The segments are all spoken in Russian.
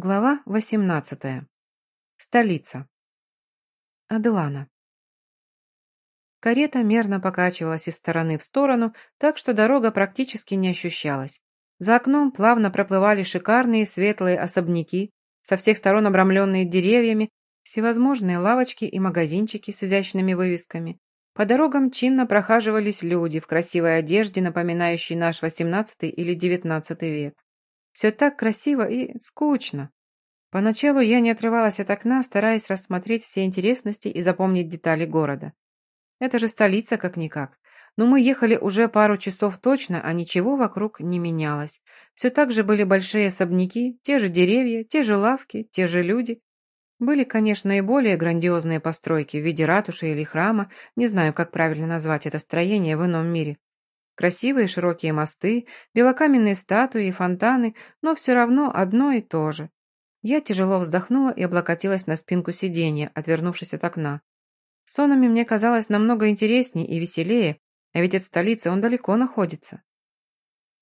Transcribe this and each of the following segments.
Глава 18. Столица. Аделана. Карета мерно покачивалась из стороны в сторону, так что дорога практически не ощущалась. За окном плавно проплывали шикарные светлые особняки, со всех сторон обрамленные деревьями, всевозможные лавочки и магазинчики с изящными вывесками. По дорогам чинно прохаживались люди в красивой одежде, напоминающей наш XVIII или XIX век. Все так красиво и скучно. Поначалу я не отрывалась от окна, стараясь рассмотреть все интересности и запомнить детали города. Это же столица как-никак. Но мы ехали уже пару часов точно, а ничего вокруг не менялось. Все так же были большие особняки, те же деревья, те же лавки, те же люди. Были, конечно, и более грандиозные постройки в виде ратуши или храма, не знаю, как правильно назвать это строение в ином мире. Красивые широкие мосты, белокаменные статуи и фонтаны, но все равно одно и то же. Я тяжело вздохнула и облокотилась на спинку сиденья, отвернувшись от окна. Сонами мне казалось намного интереснее и веселее, а ведь от столицы он далеко находится.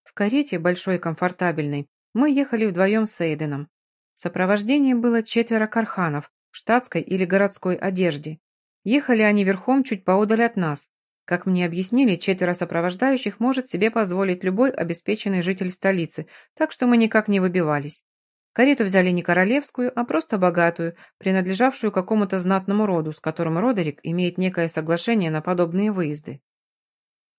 В карете, большой и комфортабельной, мы ехали вдвоем с Эйденом. В сопровождении было четверо карханов в штатской или городской одежде. Ехали они верхом чуть поодаль от нас, как мне объяснили, четверо сопровождающих может себе позволить любой обеспеченный житель столицы, так что мы никак не выбивались. Карету взяли не королевскую, а просто богатую, принадлежавшую какому-то знатному роду, с которым Родерик имеет некое соглашение на подобные выезды.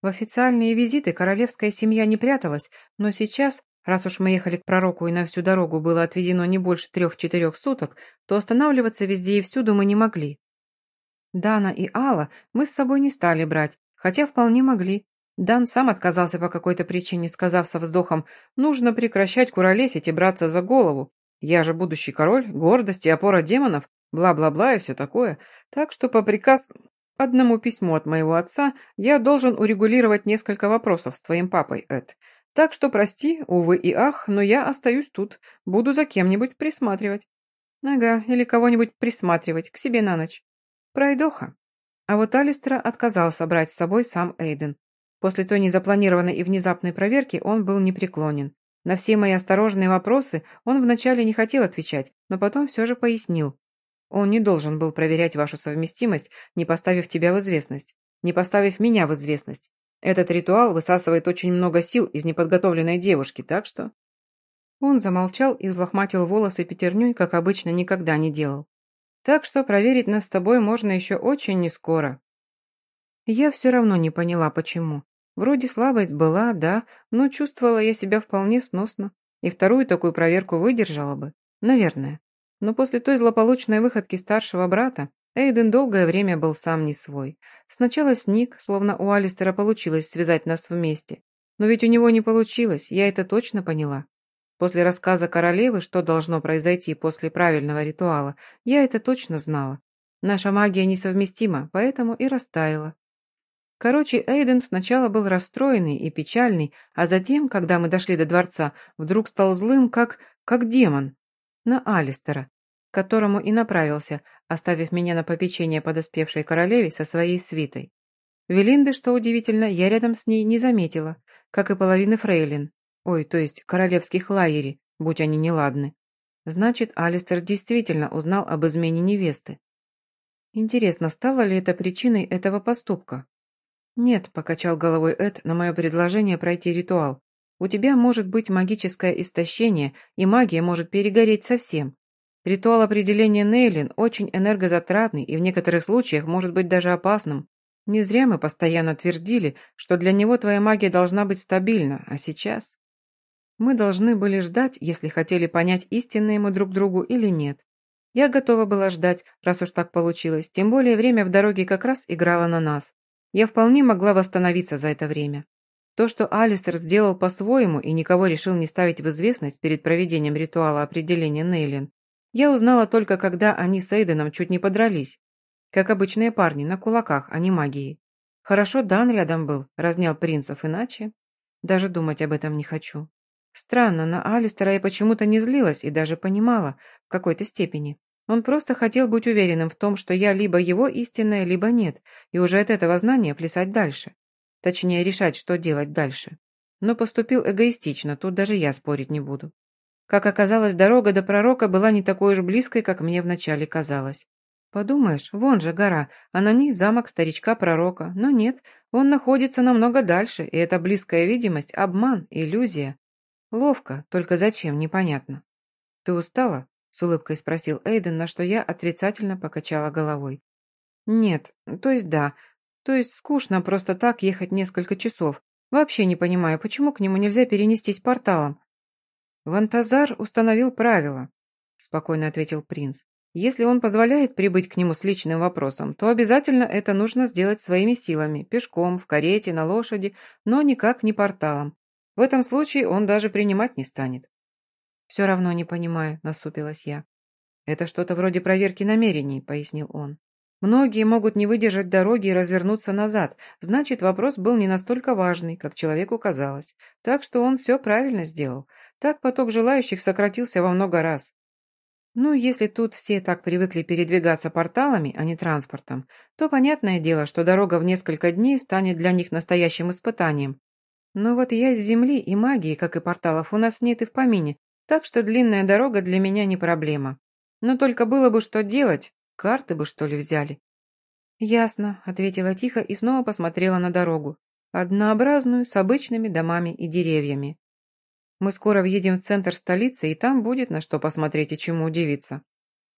В официальные визиты королевская семья не пряталась, но сейчас, раз уж мы ехали к пророку и на всю дорогу было отведено не больше трех-четырех суток, то останавливаться везде и всюду мы не могли. Дана и Алла мы с собой не стали брать, хотя вполне могли. Дан сам отказался по какой-то причине, сказав со вздохом, «Нужно прекращать куролесить и браться за голову. Я же будущий король, гордость и опора демонов, бла-бла-бла и все такое. Так что по приказ одному письму от моего отца я должен урегулировать несколько вопросов с твоим папой, Эд. Так что прости, увы и ах, но я остаюсь тут, буду за кем-нибудь присматривать». «Ага, или кого-нибудь присматривать к себе на ночь». Пройдоха. А вот Алистера отказался брать с собой сам Эйден. После той незапланированной и внезапной проверки он был непреклонен. На все мои осторожные вопросы он вначале не хотел отвечать, но потом все же пояснил. Он не должен был проверять вашу совместимость, не поставив тебя в известность, не поставив меня в известность. Этот ритуал высасывает очень много сил из неподготовленной девушки, так что...» Он замолчал и взлохматил волосы пятерней, как обычно никогда не делал. Так что проверить нас с тобой можно еще очень нескоро. Я все равно не поняла, почему. Вроде слабость была, да, но чувствовала я себя вполне сносно. И вторую такую проверку выдержала бы. Наверное. Но после той злополучной выходки старшего брата Эйден долгое время был сам не свой. Сначала сник, словно у Алистера получилось связать нас вместе. Но ведь у него не получилось, я это точно поняла. После рассказа королевы, что должно произойти после правильного ритуала, я это точно знала. Наша магия несовместима, поэтому и растаяла. Короче, Эйден сначала был расстроенный и печальный, а затем, когда мы дошли до дворца, вдруг стал злым, как... как демон. На Алистера, к которому и направился, оставив меня на попечение подоспевшей королеве со своей свитой. Велинды, что удивительно, я рядом с ней не заметила, как и половины фрейлин. Ой, то есть королевских лайери, будь они неладны. Значит, Алистер действительно узнал об измене невесты. Интересно, стало ли это причиной этого поступка? Нет, покачал головой Эд на мое предложение пройти ритуал. У тебя может быть магическое истощение, и магия может перегореть совсем. Ритуал определения Нейлин очень энергозатратный и в некоторых случаях может быть даже опасным. Не зря мы постоянно твердили, что для него твоя магия должна быть стабильна, а сейчас... Мы должны были ждать, если хотели понять, истинные мы друг другу или нет. Я готова была ждать, раз уж так получилось, тем более время в дороге как раз играло на нас. Я вполне могла восстановиться за это время. То, что Алистер сделал по-своему и никого решил не ставить в известность перед проведением ритуала определения Нейлин, я узнала только, когда они с Эйденом чуть не подрались. Как обычные парни, на кулаках, а не магией. Хорошо Дан рядом был, разнял принцев, иначе... Даже думать об этом не хочу. Странно, на Алистера я почему-то не злилась и даже понимала, в какой-то степени. Он просто хотел быть уверенным в том, что я либо его истинная, либо нет, и уже от этого знания плясать дальше. Точнее, решать, что делать дальше. Но поступил эгоистично, тут даже я спорить не буду. Как оказалось, дорога до пророка была не такой уж близкой, как мне вначале казалось. Подумаешь, вон же гора, а на ней замок старичка-пророка. Но нет, он находится намного дальше, и эта близкая видимость – обман, иллюзия. Ловко, только зачем, непонятно. «Ты устала?» – с улыбкой спросил Эйден, на что я отрицательно покачала головой. «Нет, то есть да, то есть скучно просто так ехать несколько часов. Вообще не понимаю, почему к нему нельзя перенестись порталом?» «Вантазар установил правила», – спокойно ответил принц. Если он позволяет прибыть к нему с личным вопросом, то обязательно это нужно сделать своими силами, пешком, в карете, на лошади, но никак не порталом. В этом случае он даже принимать не станет. «Все равно не понимаю», — насупилась я. «Это что-то вроде проверки намерений», — пояснил он. «Многие могут не выдержать дороги и развернуться назад, значит, вопрос был не настолько важный, как человеку казалось. Так что он все правильно сделал. Так поток желающих сократился во много раз. Ну, если тут все так привыкли передвигаться порталами, а не транспортом, то понятное дело, что дорога в несколько дней станет для них настоящим испытанием. Но вот я с Земли и магии, как и порталов, у нас нет и в помине, так что длинная дорога для меня не проблема. Но только было бы что делать, карты бы что ли взяли. «Ясно», — ответила тихо и снова посмотрела на дорогу. Однообразную, с обычными домами и деревьями. Мы скоро въедем в центр столицы, и там будет на что посмотреть и чему удивиться.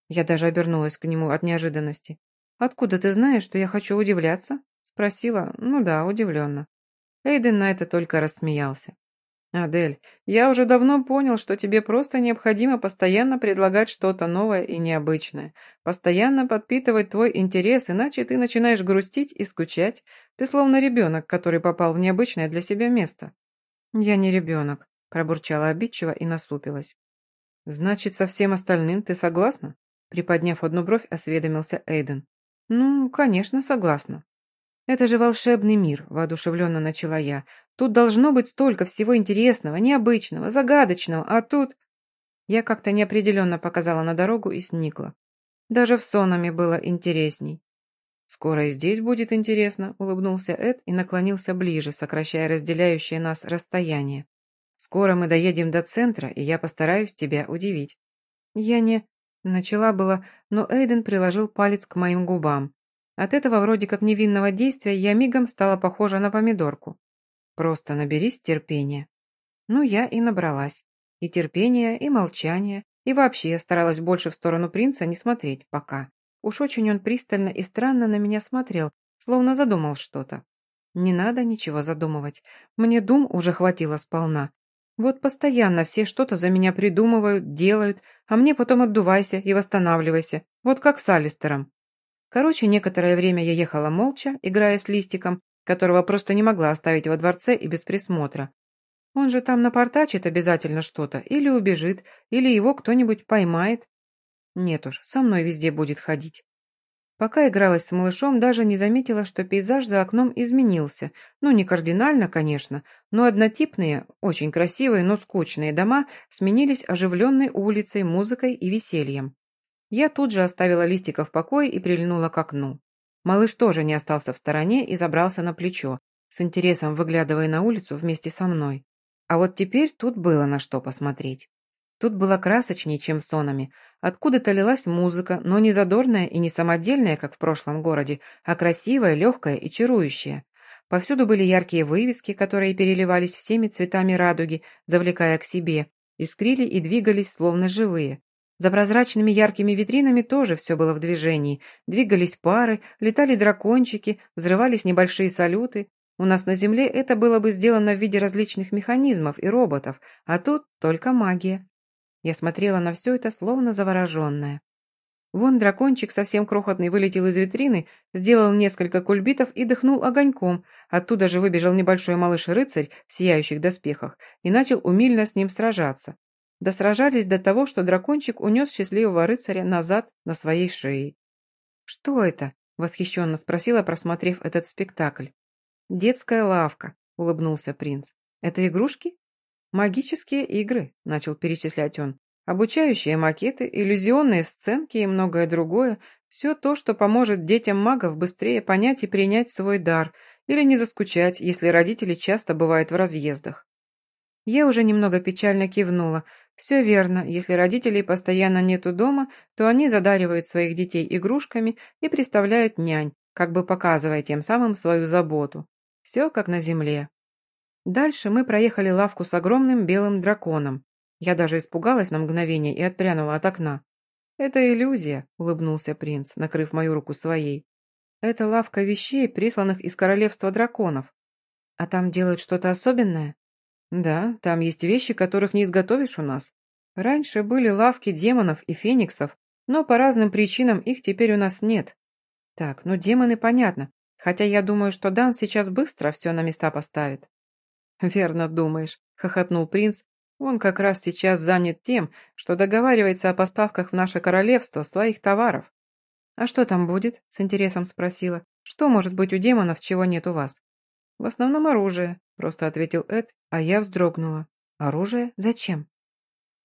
Я даже обернулась к нему от неожиданности. «Откуда ты знаешь, что я хочу удивляться?» Спросила. «Ну да, удивленно». Эйден на это только рассмеялся. «Адель, я уже давно понял, что тебе просто необходимо постоянно предлагать что-то новое и необычное, постоянно подпитывать твой интерес, иначе ты начинаешь грустить и скучать. Ты словно ребенок, который попал в необычное для себя место». «Я не ребенок», Пробурчала обидчиво и насупилась. «Значит, со всем остальным ты согласна?» Приподняв одну бровь, осведомился Эйден. «Ну, конечно, согласна». «Это же волшебный мир», — воодушевленно начала я. «Тут должно быть столько всего интересного, необычного, загадочного, а тут...» Я как-то неопределенно показала на дорогу и сникла. Даже в сонами было интересней. «Скоро и здесь будет интересно», — улыбнулся Эд и наклонился ближе, сокращая разделяющее нас расстояние. Скоро мы доедем до центра, и я постараюсь тебя удивить». «Я не...» Начала было, но Эйден приложил палец к моим губам. От этого вроде как невинного действия я мигом стала похожа на помидорку. Просто наберись терпения. Ну, я и набралась. И терпения, и молчания, и вообще я старалась больше в сторону принца не смотреть пока. Уж очень он пристально и странно на меня смотрел, словно задумал что-то. Не надо ничего задумывать. Мне дум уже хватило сполна. Вот постоянно все что-то за меня придумывают, делают, а мне потом отдувайся и восстанавливайся, вот как с Алистером. Короче, некоторое время я ехала молча, играя с листиком, которого просто не могла оставить во дворце и без присмотра. Он же там напортачит обязательно что-то, или убежит, или его кто-нибудь поймает. Нет уж, со мной везде будет ходить. Пока игралась с малышом, даже не заметила, что пейзаж за окном изменился. Ну, не кардинально, конечно, но однотипные, очень красивые, но скучные дома сменились оживленной улицей, музыкой и весельем. Я тут же оставила листика в покое и прильнула к окну. Малыш тоже не остался в стороне и забрался на плечо, с интересом выглядывая на улицу вместе со мной. А вот теперь тут было на что посмотреть. Тут было красочнее, чем сонами. Откуда-то лилась музыка, но не задорная и не самодельная, как в прошлом городе, а красивая, легкая и чарующая. Повсюду были яркие вывески, которые переливались всеми цветами радуги, завлекая к себе, искрили и двигались, словно живые. За прозрачными яркими витринами тоже все было в движении. Двигались пары, летали дракончики, взрывались небольшие салюты. У нас на Земле это было бы сделано в виде различных механизмов и роботов, а тут только магия. Я смотрела на все это, словно завороженная. Вон дракончик, совсем крохотный, вылетел из витрины, сделал несколько кульбитов и дыхнул огоньком. Оттуда же выбежал небольшой малыш-рыцарь в сияющих доспехах и начал умильно с ним сражаться. Досражались до того, что дракончик унес счастливого рыцаря назад на своей шее. «Что это?» — восхищенно спросила, просмотрев этот спектакль. «Детская лавка», — улыбнулся принц. «Это игрушки?» «Магические игры», — начал перечислять он. «Обучающие макеты, иллюзионные сценки и многое другое. Все то, что поможет детям магов быстрее понять и принять свой дар, или не заскучать, если родители часто бывают в разъездах». Я уже немного печально кивнула. Все верно, если родителей постоянно нету дома, то они задаривают своих детей игрушками и представляют нянь, как бы показывая тем самым свою заботу. Все как на земле. Дальше мы проехали лавку с огромным белым драконом. Я даже испугалась на мгновение и отпрянула от окна. «Это иллюзия», — улыбнулся принц, накрыв мою руку своей. «Это лавка вещей, присланных из королевства драконов. А там делают что-то особенное?» «Да, там есть вещи, которых не изготовишь у нас. Раньше были лавки демонов и фениксов, но по разным причинам их теперь у нас нет. Так, ну демоны понятно, хотя я думаю, что Дан сейчас быстро все на места поставит». «Верно думаешь», — хохотнул принц. «Он как раз сейчас занят тем, что договаривается о поставках в наше королевство своих товаров». «А что там будет?» — с интересом спросила. «Что может быть у демонов, чего нет у вас?» «В основном оружие», — просто ответил Эд, а я вздрогнула. «Оружие? Зачем?»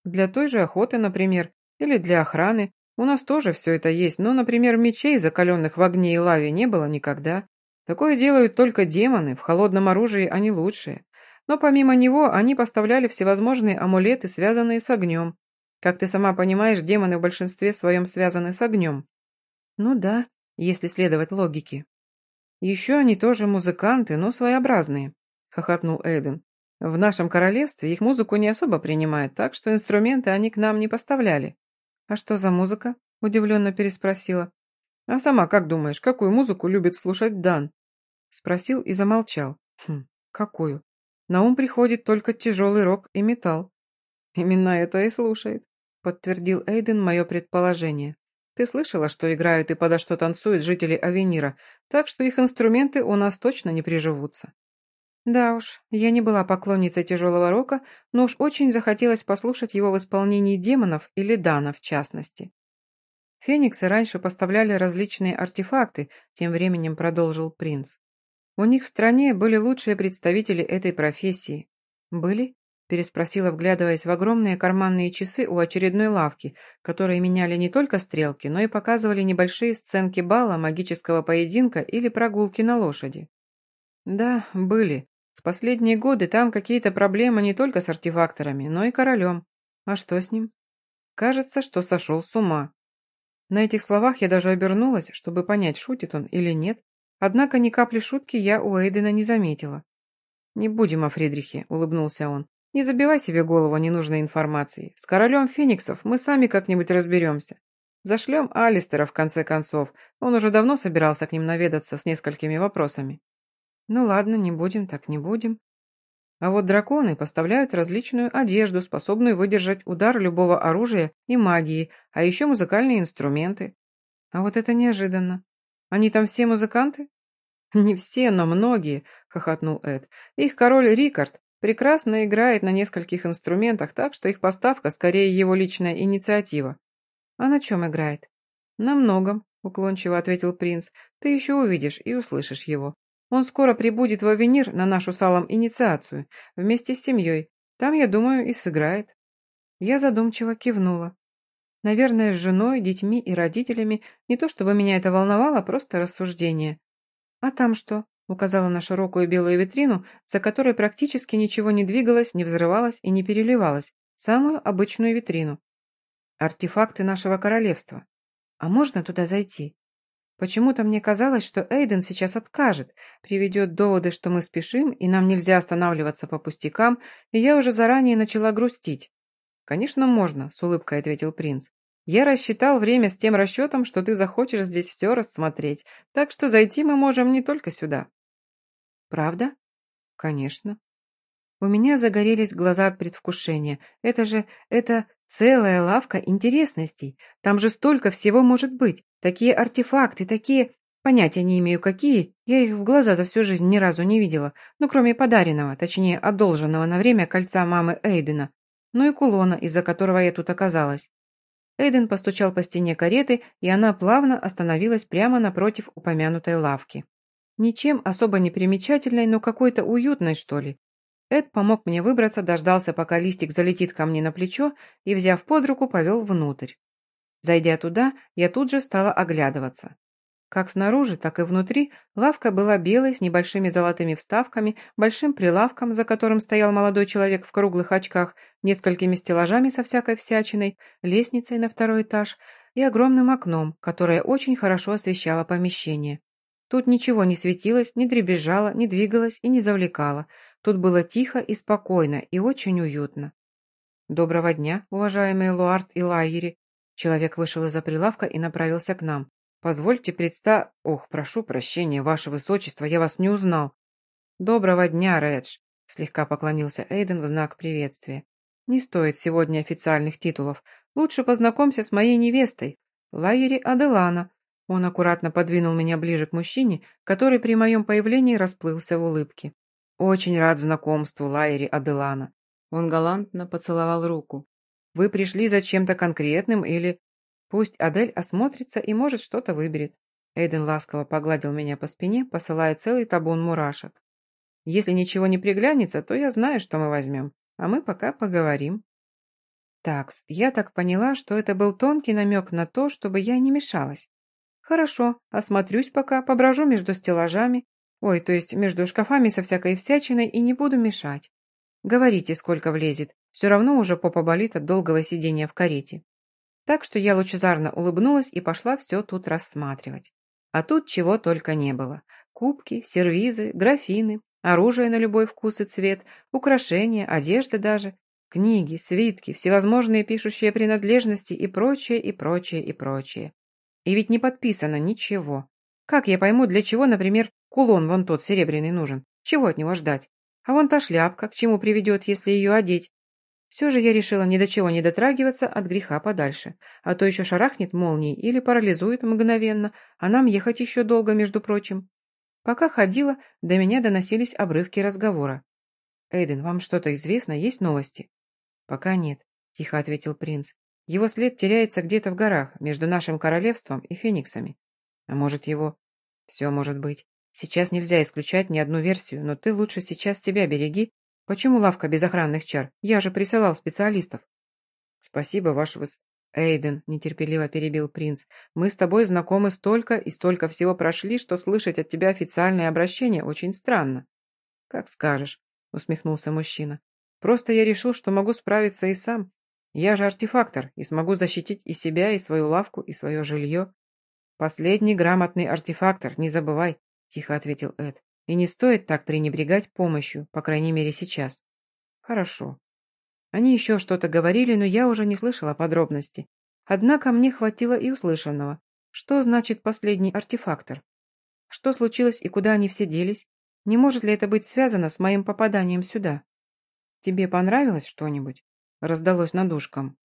«Для той же охоты, например, или для охраны. У нас тоже все это есть, но, например, мечей, закаленных в огне и лаве, не было никогда. Такое делают только демоны, в холодном оружии они лучшие. Но помимо него они поставляли всевозможные амулеты, связанные с огнем. Как ты сама понимаешь, демоны в большинстве своем связаны с огнем. Ну да, если следовать логике. Еще они тоже музыканты, но своеобразные, хохотнул Эйден. В нашем королевстве их музыку не особо принимают, так что инструменты они к нам не поставляли. А что за музыка? Удивленно переспросила. А сама как думаешь, какую музыку любит слушать Дан? Спросил и замолчал. Хм, какую? На ум приходит только тяжелый рок и металл. Именно это и слушает, подтвердил Эйден мое предположение. Ты слышала, что играют и подо что танцуют жители Авенира, так что их инструменты у нас точно не приживутся. Да уж, я не была поклонницей тяжелого рока, но уж очень захотелось послушать его в исполнении демонов или Дана в частности. Фениксы раньше поставляли различные артефакты, тем временем продолжил принц. У них в стране были лучшие представители этой профессии. Были? Переспросила, вглядываясь в огромные карманные часы у очередной лавки, которые меняли не только стрелки, но и показывали небольшие сценки бала, магического поединка или прогулки на лошади. Да, были. В последние годы там какие-то проблемы не только с артефакторами, но и королем. А что с ним? Кажется, что сошел с ума. На этих словах я даже обернулась, чтобы понять, шутит он или нет, Однако ни капли шутки я у Эйдена не заметила. «Не будем о Фридрихе», — улыбнулся он. «Не забивай себе голову ненужной информацией. С королем фениксов мы сами как-нибудь разберемся. Зашлем Алистера, в конце концов. Он уже давно собирался к ним наведаться с несколькими вопросами». «Ну ладно, не будем, так не будем». А вот драконы поставляют различную одежду, способную выдержать удар любого оружия и магии, а еще музыкальные инструменты. А вот это неожиданно. Они там все музыканты? «Не все, но многие», — хохотнул Эд. «Их король Рикард прекрасно играет на нескольких инструментах, так что их поставка скорее его личная инициатива». «А на чем играет?» «На многом», — уклончиво ответил принц. «Ты еще увидишь и услышишь его. Он скоро прибудет в Авенир на нашу салом инициацию, вместе с семьей. Там, я думаю, и сыграет». Я задумчиво кивнула. Наверное, с женой, детьми и родителями. Не то чтобы меня это волновало, просто рассуждение. «А там что?» — указала на широкую белую витрину, за которой практически ничего не двигалось, не взрывалось и не переливалось. Самую обычную витрину. Артефакты нашего королевства. А можно туда зайти? Почему-то мне казалось, что Эйден сейчас откажет, приведет доводы, что мы спешим, и нам нельзя останавливаться по пустякам, и я уже заранее начала грустить. «Конечно, можно», — с улыбкой ответил принц. Я рассчитал время с тем расчетом, что ты захочешь здесь все рассмотреть, так что зайти мы можем не только сюда». «Правда?» «Конечно». У меня загорелись глаза от предвкушения. Это же, это целая лавка интересностей. Там же столько всего может быть. Такие артефакты, такие... Понятия не имею, какие. Я их в глаза за всю жизнь ни разу не видела. Ну, кроме подаренного, точнее, одолженного на время кольца мамы Эйдена. Ну и кулона, из-за которого я тут оказалась. Эйден постучал по стене кареты, и она плавно остановилась прямо напротив упомянутой лавки. Ничем особо не примечательной, но какой-то уютной, что ли. Эд помог мне выбраться, дождался, пока листик залетит ко мне на плечо, и, взяв под руку, повел внутрь. Зайдя туда, я тут же стала оглядываться. Как снаружи, так и внутри лавка была белой с небольшими золотыми вставками, большим прилавком, за которым стоял молодой человек в круглых очках, несколькими стеллажами со всякой всячиной, лестницей на второй этаж и огромным окном, которое очень хорошо освещало помещение. Тут ничего не светилось, не дребезжало, не двигалось и не завлекало. Тут было тихо и спокойно и очень уютно. «Доброго дня, уважаемые Луард и Лайери!» Человек вышел из-за прилавка и направился к нам. Позвольте предста... Ох, прошу прощения, ваше высочество, я вас не узнал. Доброго дня, Редж, слегка поклонился Эйден в знак приветствия. Не стоит сегодня официальных титулов. Лучше познакомься с моей невестой, Лайери Аделана. Он аккуратно подвинул меня ближе к мужчине, который при моем появлении расплылся в улыбке. Очень рад знакомству, Лайери Аделана. Он галантно поцеловал руку. Вы пришли за чем-то конкретным или... Пусть Адель осмотрится и, может, что-то выберет. Эйден ласково погладил меня по спине, посылая целый табун мурашек. Если ничего не приглянется, то я знаю, что мы возьмем. А мы пока поговорим. Такс, я так поняла, что это был тонкий намек на то, чтобы я не мешалась. Хорошо, осмотрюсь пока, поброжу между стеллажами, ой, то есть между шкафами со всякой всячиной и не буду мешать. Говорите, сколько влезет, все равно уже попа болит от долгого сидения в карете. Так что я лучезарно улыбнулась и пошла все тут рассматривать. А тут чего только не было. Кубки, сервизы, графины, оружие на любой вкус и цвет, украшения, одежда даже, книги, свитки, всевозможные пишущие принадлежности и прочее, и прочее, и прочее. И ведь не подписано ничего. Как я пойму, для чего, например, кулон вон тот серебряный нужен? Чего от него ждать? А вон та шляпка, к чему приведет, если ее одеть? Все же я решила ни до чего не дотрагиваться от греха подальше, а то еще шарахнет молнией или парализует мгновенно, а нам ехать еще долго, между прочим. Пока ходила, до меня доносились обрывки разговора. «Эйден, вам что-то известно? Есть новости?» «Пока нет», — тихо ответил принц. «Его след теряется где-то в горах, между нашим королевством и фениксами. А может, его...» «Все может быть. Сейчас нельзя исключать ни одну версию, но ты лучше сейчас себя береги Почему лавка без охранных чар? Я же присылал специалистов. Спасибо, ваш выс... Эйден, нетерпеливо перебил принц, мы с тобой знакомы столько и столько всего прошли, что слышать от тебя официальное обращение очень странно. Как скажешь, усмехнулся мужчина. Просто я решил, что могу справиться и сам. Я же артефактор и смогу защитить и себя, и свою лавку, и свое жилье. Последний грамотный артефактор, не забывай, тихо ответил Эд. И не стоит так пренебрегать помощью, по крайней мере сейчас. Хорошо. Они еще что-то говорили, но я уже не слышала подробностей. Однако мне хватило и услышанного. Что значит последний артефактор? Что случилось и куда они все делись? Не может ли это быть связано с моим попаданием сюда? Тебе понравилось что-нибудь? Раздалось над ушком.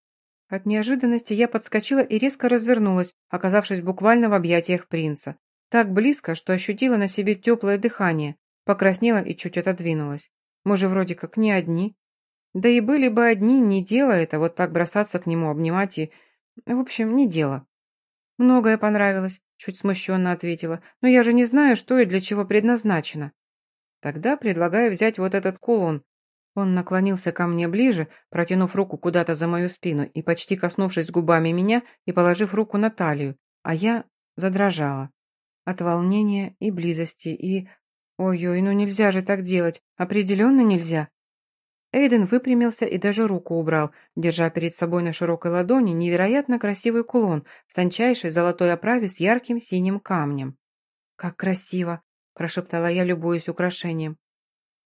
От неожиданности я подскочила и резко развернулась, оказавшись буквально в объятиях принца. Так близко, что ощутила на себе теплое дыхание, покраснела и чуть отодвинулась. Мы же вроде как не одни. Да и были бы одни, не дело это, вот так бросаться к нему, обнимать и... В общем, не дело. Многое понравилось, чуть смущенно ответила, но я же не знаю, что и для чего предназначено. Тогда предлагаю взять вот этот кулон. Он наклонился ко мне ближе, протянув руку куда-то за мою спину и почти коснувшись губами меня и положив руку на талию, а я задрожала. От волнения и близости, и... Ой-ой, ну нельзя же так делать. Определенно нельзя. Эйден выпрямился и даже руку убрал, держа перед собой на широкой ладони невероятно красивый кулон в тончайшей золотой оправе с ярким синим камнем. «Как красиво!» – прошептала я, любуясь украшением.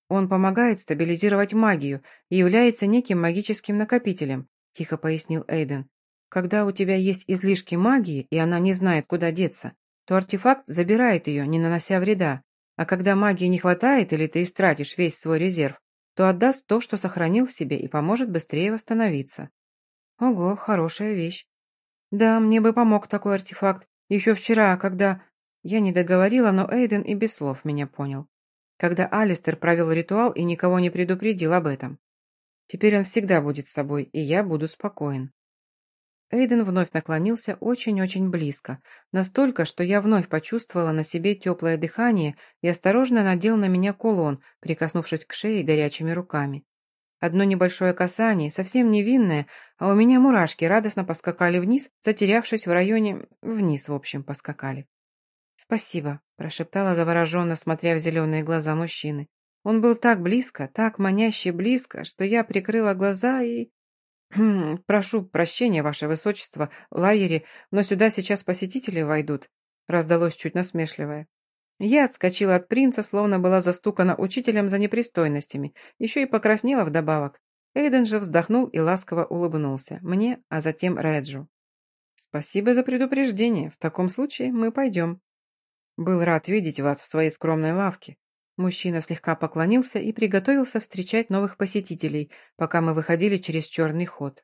«Он помогает стабилизировать магию и является неким магическим накопителем», – тихо пояснил Эйден. «Когда у тебя есть излишки магии, и она не знает, куда деться, то артефакт забирает ее, не нанося вреда. А когда магии не хватает или ты истратишь весь свой резерв, то отдаст то, что сохранил в себе и поможет быстрее восстановиться. Ого, хорошая вещь. Да, мне бы помог такой артефакт. Еще вчера, когда... Я не договорила, но Эйден и без слов меня понял. Когда Алистер провел ритуал и никого не предупредил об этом. Теперь он всегда будет с тобой, и я буду спокоен. Эйден вновь наклонился очень-очень близко, настолько, что я вновь почувствовала на себе теплое дыхание и осторожно надел на меня кулон, прикоснувшись к шее горячими руками. Одно небольшое касание, совсем невинное, а у меня мурашки радостно поскакали вниз, затерявшись в районе... Вниз, в общем, поскакали. «Спасибо», — прошептала завороженно, смотря в зеленые глаза мужчины. Он был так близко, так маняще близко, что я прикрыла глаза и... «Хм, «Прошу прощения, ваше высочество, Лайери, но сюда сейчас посетители войдут», — раздалось чуть насмешливое. Я отскочила от принца, словно была застукана учителем за непристойностями, еще и покраснела вдобавок. Эйден же вздохнул и ласково улыбнулся. Мне, а затем Реджу. «Спасибо за предупреждение. В таком случае мы пойдем». «Был рад видеть вас в своей скромной лавке». Мужчина слегка поклонился и приготовился встречать новых посетителей, пока мы выходили через черный ход.